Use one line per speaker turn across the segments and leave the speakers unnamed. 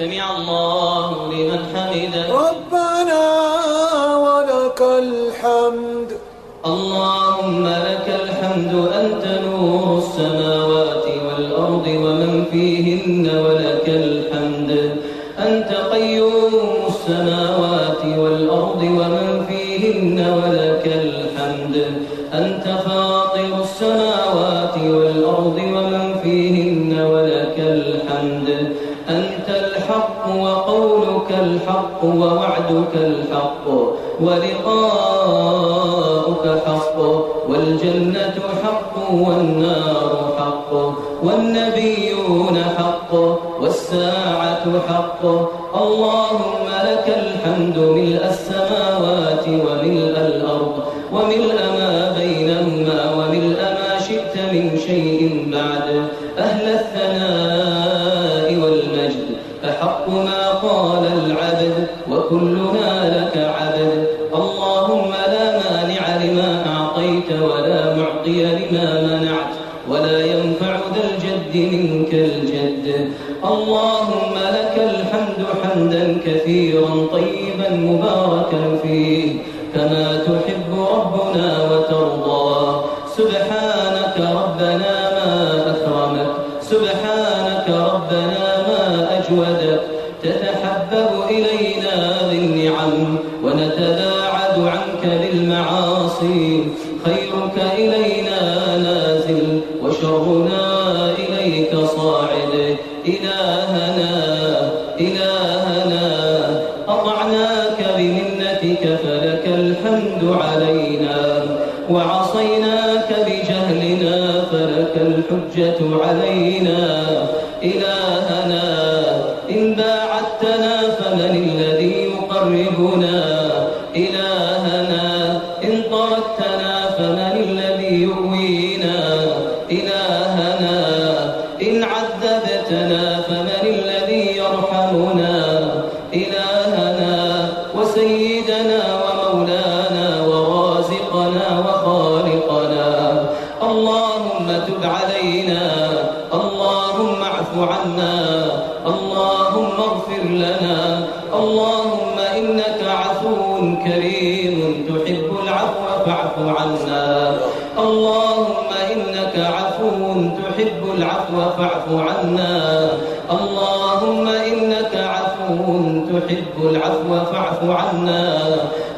سمع الله لمن حمده.
ربنا ولك الحمد.
اللهم لك الحمد أنت نور السماوات والأرض ومن فيهن ولك وقولك الحق ووعدك الحق ولقاؤك حق والجنة حق والنار حق والنبيون حق والساعة حق اللهم لك الحمد ملء السماوات وملء الأرض وملء ما بينهما وملء ما شئت من شيء بعد أهل الثناء كثيرا طيبا مباركا فيه. كما تحب ربنا وترضى. سبحانك ربنا ما أكرمك. سبحانك ربنا ما أجودك. تتحبب إلينا بالنعم ونتباعد علينا إلهنا إن باعدتنا علينا اللهم اعف عنا. اللهم اغفر لنا. اللهم إنك عفو كريم تحب العفو فاعف عنا. اللهم إنك عفو تحب العفو فاعف عنا. اللهم إنك عفو تحب العفو فاعف عنا.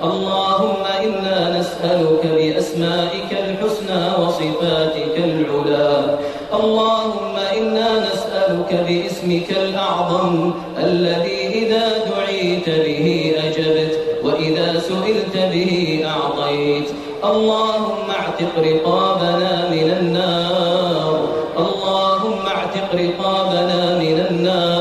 اللهم إنا نسألك بأسمائك الحسنى وصفاتك العلى. اللهم إنا نسألك باسمك الأعظم الذي إذا دعيت به أجبت وإذا سئلت به أعطيت. اللهم اعتق رقابنا من النار. اللهم اعتق رقابنا من النار.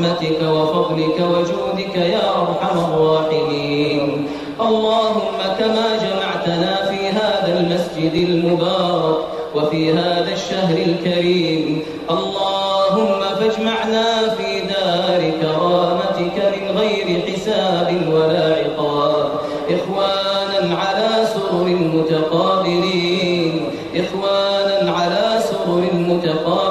برحمتك وفضلك وجودك يا أرحم الراحمين. اللهم كما جمعتنا في هذا المسجد المبارك وفي هذا الشهر الكريم. اللهم فاجمعنا في دار كرامتك من غير حساب ولا عقاب. إخوانا على سرر متقابلين. إخوانا على سرر متقابلين.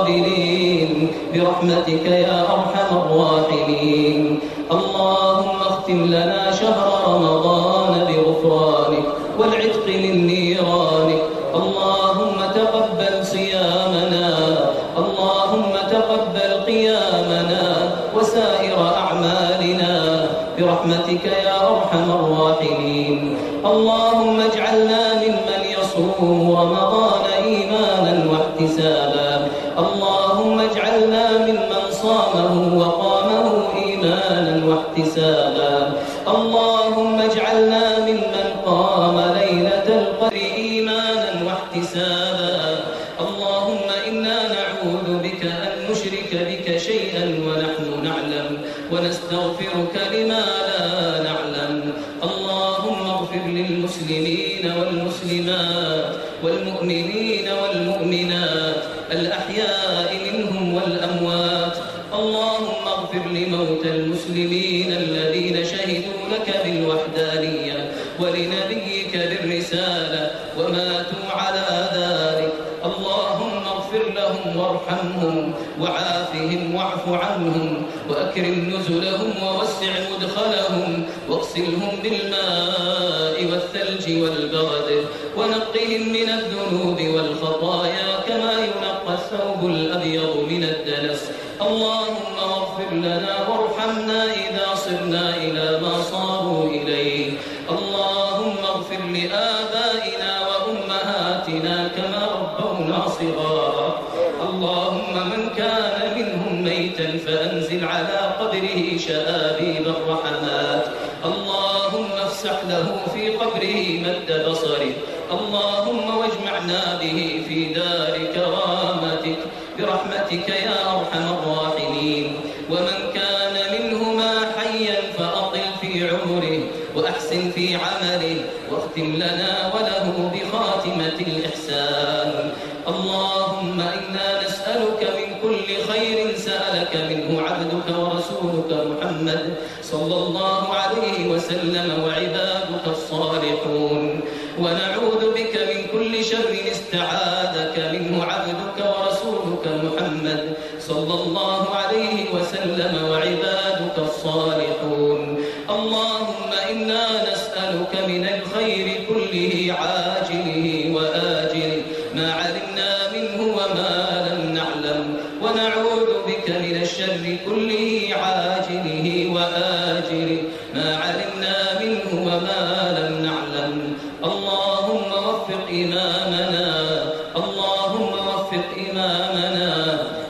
برحمتك يا أرحم الراحمين. اللهم اختم لنا شهر رمضان بغفرانك والعتق من نيرانك. اللهم تقبل صيامنا. اللهم تقبل قيامنا وسائر أعمالنا. برحمتك يا أرحم الراحمين. اللهم اجعلنا ممن يصوم رمضان إيمانا واحتسابا. اللهم اجعلنا ممن صامه وقامه إيمانا واحتسابا. اللهم اجعلنا ممن قام ليلة القدر إيمانا واحتسابا. ونستغفرك لما لا نعلم. اللهم اغفر للمسلمين والمسلمات والمؤمنين والمؤمنات الأحياء منهم والأموات. اللهم اغفر لموتى المسلمين الذين شهدوا لك بالوحدانية ولنبيك بالرسالة وماتوا على ذلك. اللهم اغفر لهم وارحمهم وعافهم واعف عنهم. وأكرم نزلهم ووسع مدخلهم واغسلهم بالماء والثلج والبرد ونقهم من الذنوب والخطايا كما ينقى الثوب الأبيض من الدنس. اللهم اغفر لنا وارحمنا إذا صرنا إلى ما صاروا إليه. اللهم اغفر لآبائنا وأمهاتنا كما ربونا صغارا. اللهم من كان منهم ميتا فأنزل على قبره شآبيب الرحمات. اللهم افسح له في قبره مد بصره. اللهم واجمعنا به في دار كرامتك. برحمتك يا أرحم الراحمين. ومن كان منهما حيا فأطل في عمره وأحسن في عمله واختم لنا وله بخاتمة الإحسان. اللهم إنا سألك منه عبدك ورسولك محمد صلى الله عليه وسلم وعبادك الصالحون. ونعوذ بك من كل شر استعاذك منه عبدك ورسولك محمد صلى الله عليه وسلم وعبادك الصالحون. اللهم إنا نسألك من الخير كله عاجله ونعوذ بك من الشر كله عاجله وآجله. ما علمنا منه وما لم نعلم. اللهم وفق إمامنا اللهم وفق إمامنا.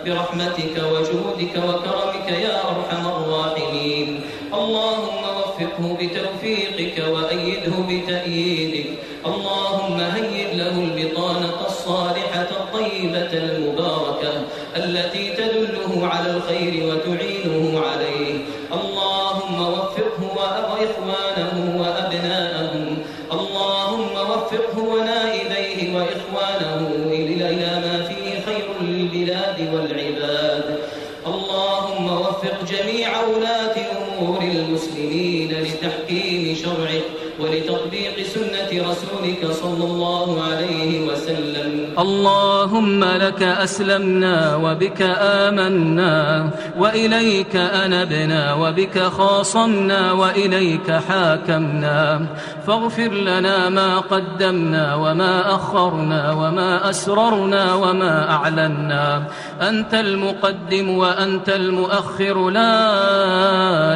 برحمتك وجودك وكرمك يا أرحم الراحمين. اللهم وفقه بتوفيقك وأيده بتأييدك. اللهم هيئ له البطانة الصالحة الطيبة المباركة التي على الخير وتعينه عليه. اللهم وفقه وإخوانه وأبناءهم اللهم وفقه ونائبيه وإخوانه. إلى ما فيه خير البلاد والعباد. اللهم وفق جميع ولاة أمور المسلمين لتحكيم شرعك ولتطبيق سنة رسولك صلى الله عليه وسلم
اللهم لك أسلمنا وبك آمنا وإليك أنبنا وبك خاصمنا وإليك حاكمنا فاغفر لنا ما قدمنا وما أخرنا وما أسررنا وما أعلنا أنت المقدم وأنت المؤخر لا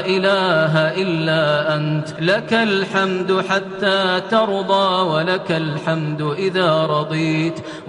إله إلا أنت لك الحمد حتى ترضى ولك الحمد إذا رضيت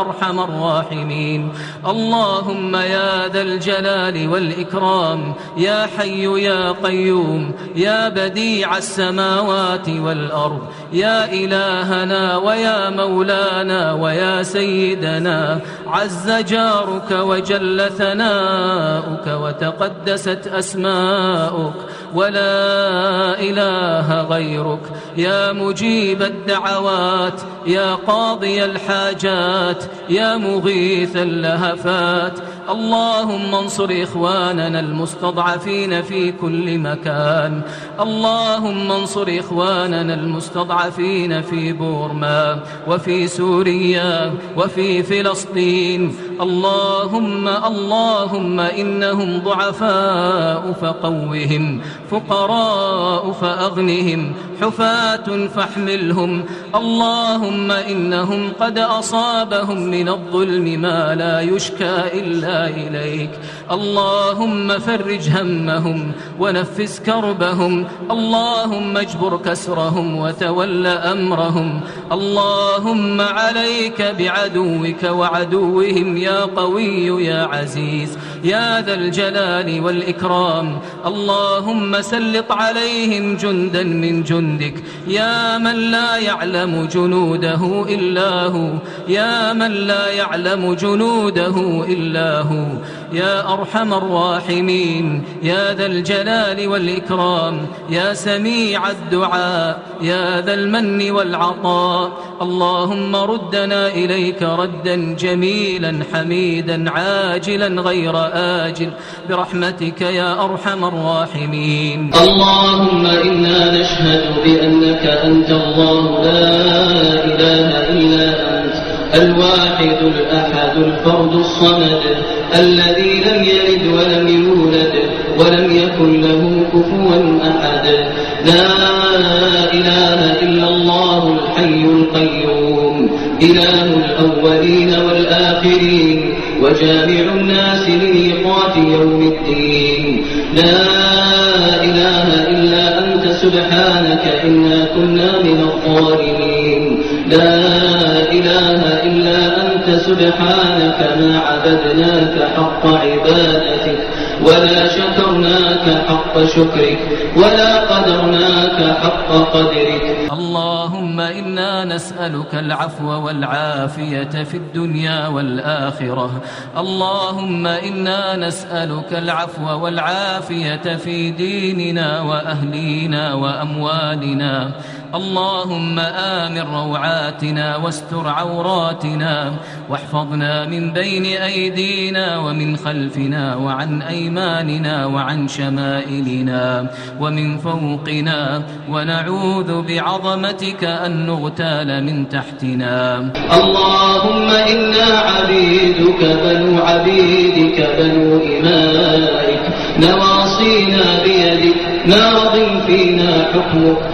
أرحم الراحمين. اللهم يا ذا الجلال والإكرام يا حي يا قيوم يا بديع السماوات والأرض يا إلهنا ويا مولانا ويا سيدنا عز جارك وجل ثناؤك وتقدست أسماؤك ولا إله غيرك
يا مجيب الدعوات يا قاضي الحاجات يا مغيث اللهفات. اللهم انصر إخواننا المستضعفين في كل مكان. اللهم انصر إخواننا المستضعفين في بورما وفي سوريا وفي فلسطين. اللهم اللهم إنهم ضعفاء فقوهم فقراء فأغنهم حفاة فاحملهم. اللهم إنهم قد أصابهم من الظلم ما لا يشكى إلا إليك. اللهم فرج همهم ونفس كربهم. اللهم اجبر كسرهم وتول أمرهم. اللهم عليك بعدوك وعدوهم يا قوي يا عزيز. يا ذا الجلال والإكرام. اللهم سلط عليهم جندا من جندك. يا من لا يعلم جنوده إلا هو. يا من لا يعلم جنوده إلا هو. يا أرحم الراحمين. يا ذا الجلال والإكرام. يا سميع الدعاء. يا ذا المن والعطاء. اللهم ردنا إليك ردا جميلا حميدا عاجلا غير آجل. برحمتك يا أرحم الراحمين.
اللهم إنا نشهد بأنك أنت الله لا إله إلا أنت الواحد الأحد الفرد الصمد الذي لم يلد ولم يولد ولم يكن له كفوا أحد. لا إله إلا الله الحي القيوم إله الأولين والآخرين وجامع الناس لميقات يوم الدين. لا سبحانك إنا كنا من الظالمين. لا إله أنت سبحانك ما عبدناك حق عبادتك ولا شكرناك حق شكرك ولا قدرناك حق قدرك.
اللهم إنا نسألك العفو والعافية في الدنيا والآخرة. اللهم إنا نسألك العفو والعافية في ديننا وأهلينا وأموالنا. اللهم آمن روعاتنا واستر عوراتنا واحفظنا من بين أيدينا ومن خلفنا وعن أيماننا وعن شمائلنا ومن فوقنا ونعوذ بعظمتك أن نغتال من تحتنا.
اللهم إنا عبيدك بنو عبيدك بنو إمائك نواصينا بيدك ماض فينا حكمك.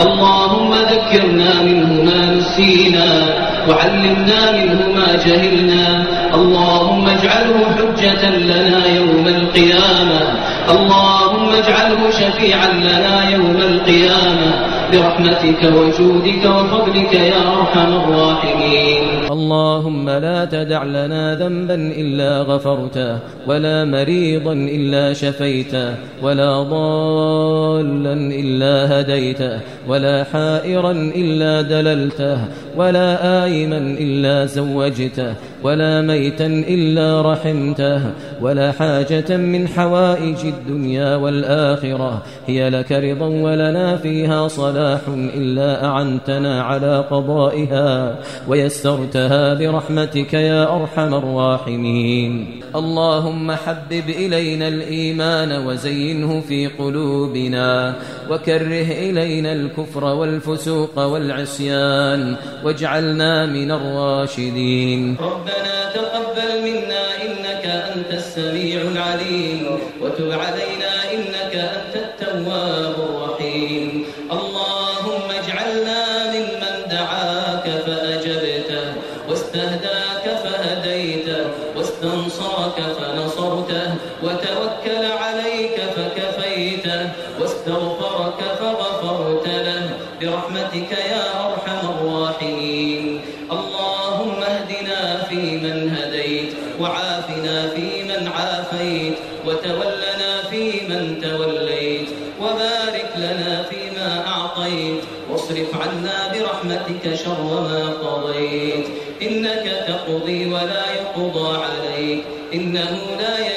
اللهم ذكرنا منه ما نسينا وعلمنا منه ما جهلنا. اللهم اجعله حجة لنا يوم القيامة. اللهم اجعله شفيعا لنا يوم القيامة. برحمتك وجودك وفضلك يا أرحم الراحمين.
اللهم لا تدع لنا ذنبا إلا غفرته ولا مريضا إلا شفيته ولا ضالا إلا هديته ولا حائرا إلا دللته ولا آيما إلا زوجته ولا ميتا إلا رحمته ولا حاجة من حوائج الدنيا والآخرة. هي لك رضا ولنا فيها صلاح إلا أعنتنا على قضائها ويسرتها برحمتك يا أرحم الراحمين. اللهم حبب إلينا الإيمان وزينه في قلوبنا وكره إلينا الكفر والفسوق والعصيان واجعلنا من الراشدين.
ربنا تقبل منا إنك أنت السميع العليم.
وتوكل عليك فكفيته واستغفرك فغفرت له. برحمتك يا أرحم الراحمين. اللهم اهدنا فيمن هديت وعافنا فيمن عافيت وتولنا فيمن توليت وبارك لنا فيما أعطيت واصرف عنا برحمتك شر ما قضيت. إنك تقضي ولا يقضى عليك. إنه لا يذل